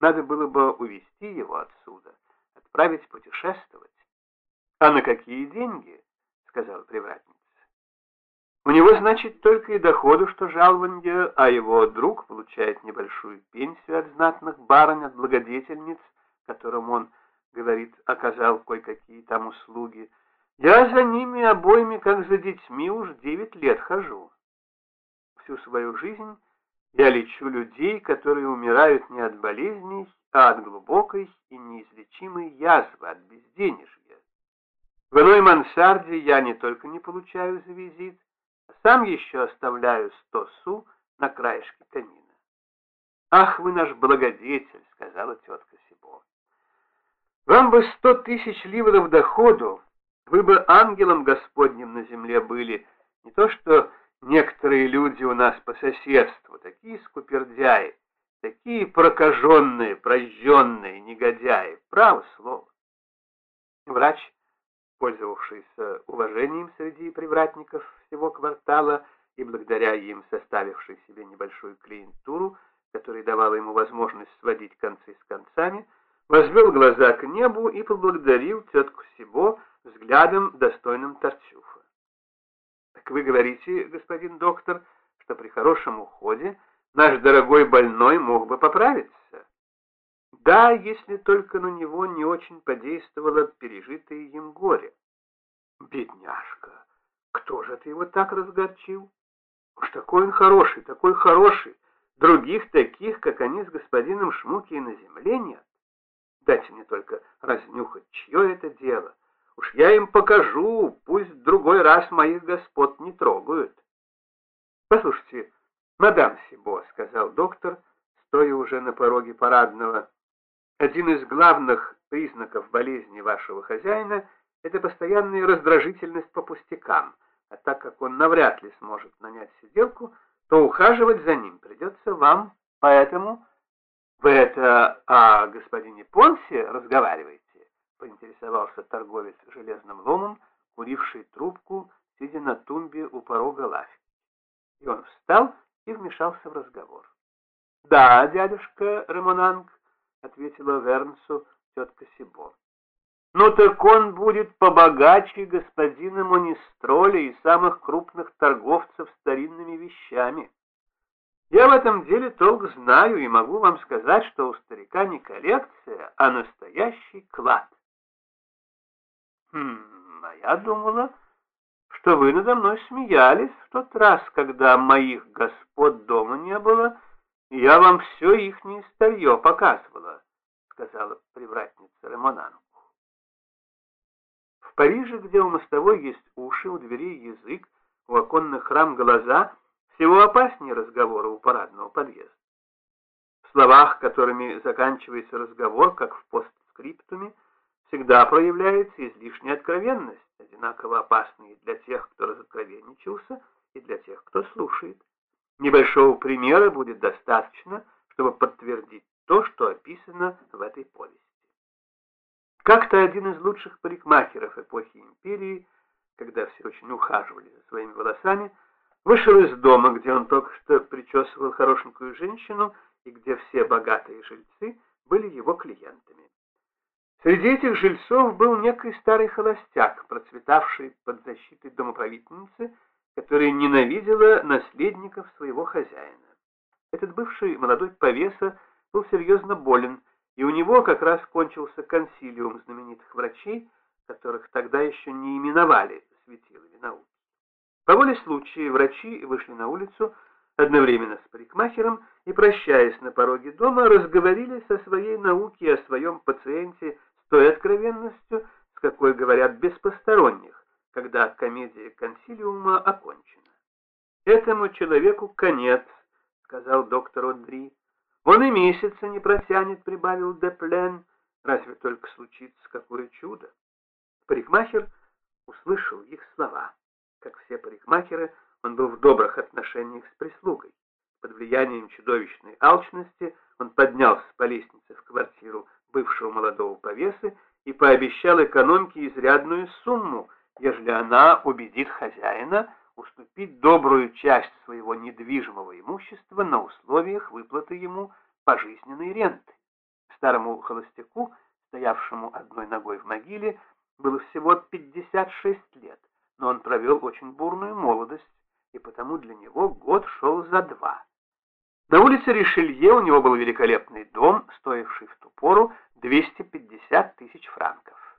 Надо было бы увезти его отсюда, отправить путешествовать. А на какие деньги? сказала привратница. У него, значит, только и доходу, что жалование, а его друг получает небольшую пенсию от знатных барынь, от благодетельниц, которым он, говорит, оказал кое-какие там услуги. Я за ними обоими, как за детьми, уж девять лет хожу. Всю свою жизнь я лечу людей, которые умирают не от болезней, а от глубокой и неизлечимой язвы, от безденежья. В иной мансарде я не только не получаю за визит, а сам еще оставляю сто су на краешке камина. «Ах, вы наш благодетель!» — сказала тетка Сибо. «Вам бы сто тысяч ливров доходу, вы бы ангелом Господним на земле были, не то что некоторые люди у нас по соседству, такие скупердяи, такие прокаженные, прожженные негодяи, право слово. Врач, пользовавшийся уважением среди привратников всего квартала и благодаря им составивший себе небольшую клиентуру, которая давала ему возможность сводить концы с концами, возвел глаза к небу и поблагодарил тетку Сибо взглядом, достойным Тарчуфа. «Так вы говорите, господин доктор, что при хорошем уходе наш дорогой больной мог бы поправиться?» «Да, если только на него не очень подействовало пережитое им горе». «Бедняжка! Кто же ты его так разгорчил? Уж такой он хороший, такой хороший! Других таких, как они с господином Шмуки, и на земле нет. Дайте мне только разнюхать, чье это дело». Уж я им покажу, пусть другой раз моих господ не трогают. Послушайте, мадам Сибо, сказал доктор, стоя уже на пороге парадного, один из главных признаков болезни вашего хозяина — это постоянная раздражительность по пустякам, а так как он навряд ли сможет нанять сиделку, то ухаживать за ним придется вам, поэтому вы это о господине Понсе разговариваете поинтересовался торговец железным ломом, куривший трубку, сидя на тумбе у порога лавки. И он встал и вмешался в разговор. «Да, дядюшка Ремонанг», — ответила Вернсу тетка Сибо. «Ну так он будет побогаче господина Монистроля и самых крупных торговцев старинными вещами. Я в этом деле толк знаю и могу вам сказать, что у старика не коллекция, а настоящий клад». Хм, а я думала, что вы надо мной смеялись в тот раз, когда моих господ дома не было, и я вам все ихнее старье показывала, сказала привратница Ремонанку. В Париже, где у мостовой есть уши, у дверей язык, у оконных рам глаза, всего опаснее разговора у парадного подъезда. В словах, которыми заканчивается разговор, как в постскриптуме, всегда проявляется излишняя откровенность, одинаково опасная для тех, кто разоткровенничался, и для тех, кто слушает. Небольшого примера будет достаточно, чтобы подтвердить то, что описано в этой повести. Как-то один из лучших парикмахеров эпохи империи, когда все очень ухаживали за своими волосами, вышел из дома, где он только что причесывал хорошенькую женщину и где все богатые жильцы были его клиентами. Среди этих жильцов был некий старый холостяк, процветавший под защитой домоправительницы, которая ненавидела наследников своего хозяина. Этот бывший молодой повеса был серьезно болен, и у него как раз кончился консилиум знаменитых врачей, которых тогда еще не именовали светилами науки. По воле случая врачи вышли на улицу одновременно с парикмахером и, прощаясь на пороге дома, разговорились о своей науке, о своем пациенте той откровенностью, с какой говорят без посторонних, когда комедия консилиума окончена. «Этому человеку конец», — сказал доктор Одри. «Он и месяца не протянет», — прибавил Деплен. «Разве только случится какое чудо?» Парикмахер услышал их слова. Как все парикмахеры, он был в добрых отношениях с прислугой. Под влиянием чудовищной алчности он поднялся по лестнице в квартиру бывшего молодого повесы и пообещал экономке изрядную сумму, ежели она убедит хозяина уступить добрую часть своего недвижимого имущества на условиях выплаты ему пожизненной ренты. Старому холостяку, стоявшему одной ногой в могиле, было всего 56 лет, но он провел очень бурную молодость, и потому для него год шел за два. На улице Ришелье у него был великолепный дом, стоивший в ту пору 250 тысяч франков.